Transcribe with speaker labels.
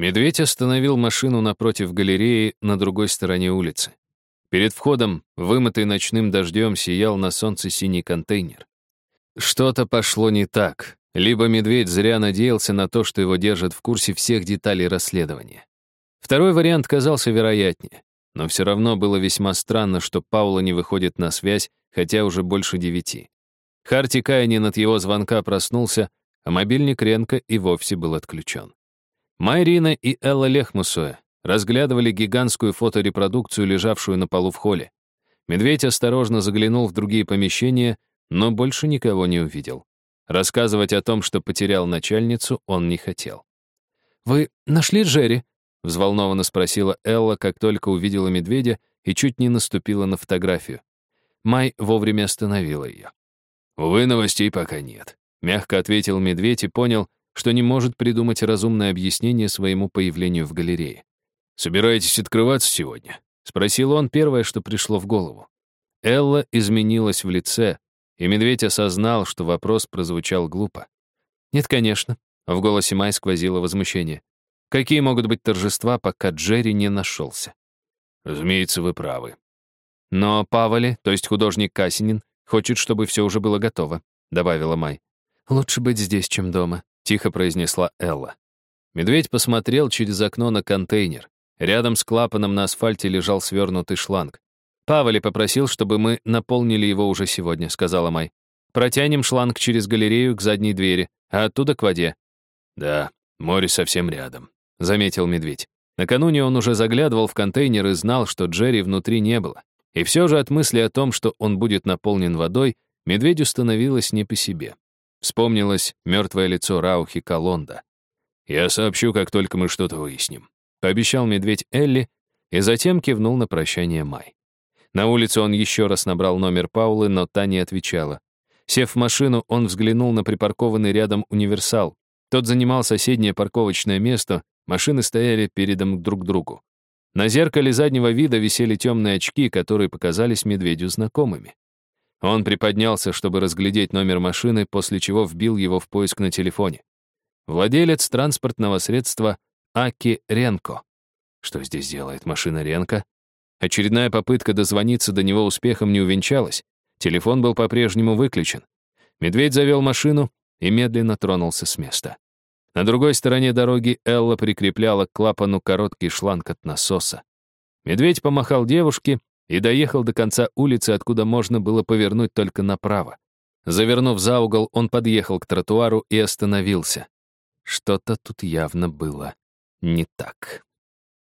Speaker 1: Медведь остановил машину напротив галереи на другой стороне улицы. Перед входом, вымытый ночным дождем, сиял на солнце синий контейнер. Что-то пошло не так. Либо медведь зря надеялся на то, что его держат в курсе всех деталей расследования. Второй вариант казался вероятнее, но все равно было весьма странно, что Паула не выходит на связь, хотя уже больше девяти. Харти Кайнин от его звонка проснулся, а мобильник Ренка и вовсе был отключен. Майрина и Элла Лехмусуэ разглядывали гигантскую фоторепродукцию, лежавшую на полу в холле. Медведь осторожно заглянул в другие помещения, но больше никого не увидел. Рассказывать о том, что потерял начальницу, он не хотел.
Speaker 2: «Вы нашли Джерри?»
Speaker 1: — взволнованно спросила Элла, как только увидела медведя и чуть не наступила на фотографию. Май вовремя остановила ее. «Увы, новостей пока нет», — мягко ответил медведь и понял, что не может придумать разумное объяснение своему появлению в галерее. «Собираетесь открываться сегодня?» — спросил он первое, что пришло в голову. Элла изменилась в лице, и медведь осознал, что вопрос прозвучал глупо.
Speaker 2: «Нет, конечно», — в голосе Май сквозило возмущение. «Какие могут быть торжества, пока Джерри не нашелся?»
Speaker 1: «Разумеется, вы правы».
Speaker 2: «Но Павали, то есть художник Касинин, хочет, чтобы все уже было готово», — добавила Май.
Speaker 1: «Лучше быть здесь, чем дома», — тихо произнесла Элла. Медведь посмотрел через окно на контейнер. Рядом с клапаном на асфальте лежал свернутый шланг.
Speaker 2: «Павали попросил, чтобы мы наполнили его уже сегодня», — сказала Май. «Протянем шланг через галерею к задней двери, а оттуда к воде».
Speaker 1: «Да, море совсем рядом», — заметил медведь.
Speaker 2: Накануне он уже заглядывал в контейнер и знал, что Джерри внутри не было. И все же от мысли о том, что он будет наполнен водой, медведю становилось не по себе. Вспомнилось мертвое лицо Раухи Колонда.
Speaker 1: «Я сообщу, как только мы что-то выясним», —
Speaker 2: пообещал медведь Элли, и затем кивнул на прощание Май. На улице он еще раз набрал номер Паулы, но та не отвечала. Сев в машину, он взглянул на припаркованный рядом универсал. Тот занимал соседнее парковочное место, машины стояли передом друг к другу. На зеркале заднего вида висели темные очки, которые показались медведю знакомыми. Он приподнялся, чтобы разглядеть номер машины, после чего вбил его в поиск на телефоне. Владелец транспортного средства Аки Ренко. Что здесь делает машина Ренко? Очередная попытка дозвониться до него успехом не увенчалась. Телефон был по-прежнему выключен. Медведь завел машину и медленно тронулся с места. На другой стороне дороги Элла прикрепляла к клапану короткий шланг от насоса. Медведь помахал девушке и доехал до конца улицы, откуда можно было повернуть только направо. Завернув за угол, он подъехал к тротуару и остановился. Что-то тут явно было не так.